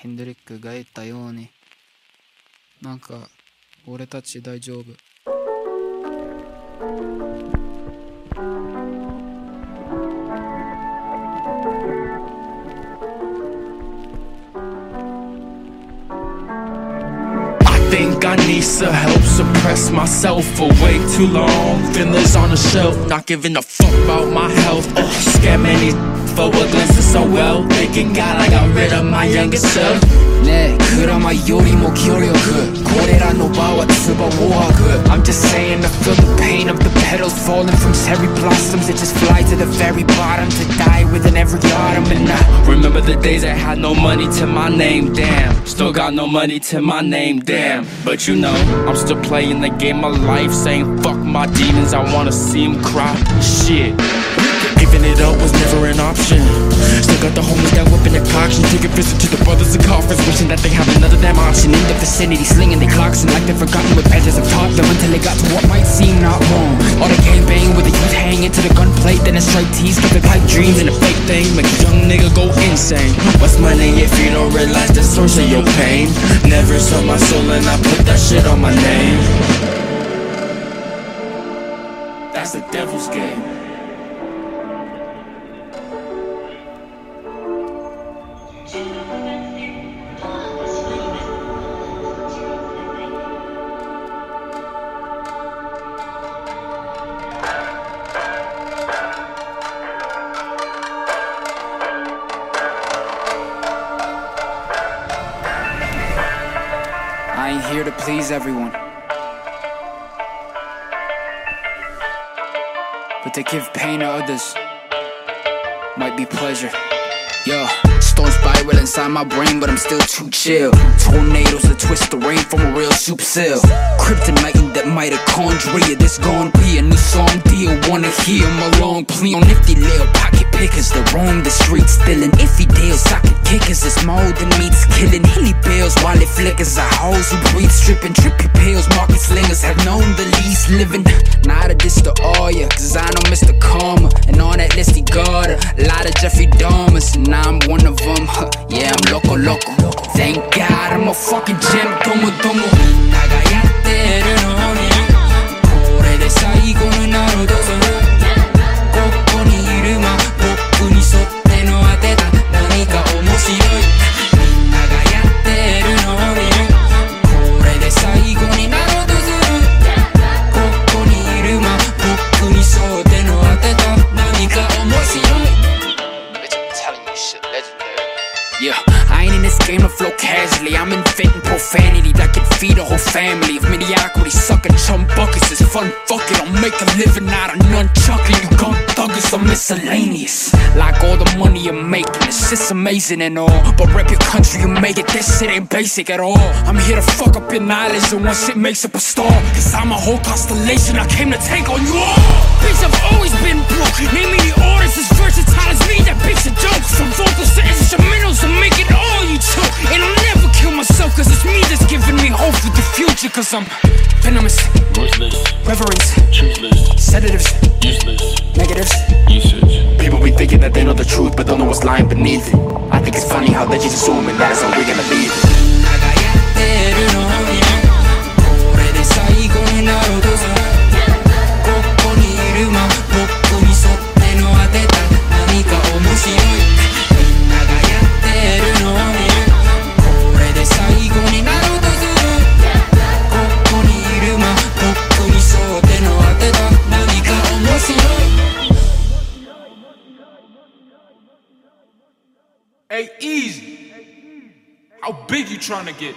ケンドリックが言ったようになんか俺たち大丈夫 think I need some help Suppress myself for way too long Feelings on the shelf Not giving a fuck about my health oh, Scamming these for a glance is so well Thanking God I got rid of my younger self. 네 그나마 요리모 기울여 그. 고래란 오바와 뜨거워 I'm just saying I feel the pain of the petals falling from cherry blossoms. It just fly to the very bottom to die within every autumn. And I remember the days I had no money to my name, damn Still got no money to my name, damn But you know, I'm still playing the game of life. Saying fuck my demons, I wanna see them cry. Shit. Giving it up was never that they have another damn option. In the vicinity slinging their clocks And like they've forgotten what badges have taught them Until they got to what might seem not wrong. All the gang bang with the youth hanging to the gunplate Then a straight tease, give it pipe dreams And a fake thing. Make a young nigga go insane. What's money if you don't realize the source of your pain? Never sold my soul and I put that shit on my name. That's the devil's game Ain't here to please everyone But to give pain to others Might be pleasure Yo Storm spiral inside my brain, but I'm still too chill. Tornadoes that twist the rain from a real soup supercell. Kryptonite that mitochondria. This gon' be a new song deal. Wanna hear my long plea on nifty little pocket pickers the roam the streets, stealing iffy deals. Socket kickers, it's more than meats killing. Hilly bills while it flickers. I hoes who breathe, stripping trippy pills. Market slingers have known the least living. Not a diss to all ya, cause I know Mr. Karma. And on that list, he got a lot of Jeffrey Dahmers. And I'm one of them. Yeah, I'm loco, loco. Thank God I'm a fucking gem. Domo, domo. Shit legendary Yeah, I ain't in this game to flow casually. I'm inventing profanity that can feed a whole family. If mediocrity sucking chum buckets is fun, fuck it. I'll make a living out of nunchucking. You thug miscellaneous. Like all the money you're making, this shit's amazing and all. But rep your country, you make it. This shit ain't basic at all. I'm here to fuck up your knowledge, and one shit makes up a star. Cause I'm a whole constellation, I came to take on you all. Bitch, I've always been broke. Name me the artist as versatile as me. That bitch a joke. From vocals to instrumentals, I'm making all you choke. And I'll never kill myself, cause it's me that's giving me hope for the future. Cause I'm venomous, Ruthless, reverence, truthless, sedatives, useless, usage. People be thinking that they know the truth, but don't know what's lying beneath it. I think it's funny how they just assuming that is how we're gonna leave it. Hey, easy. How big you trying to get?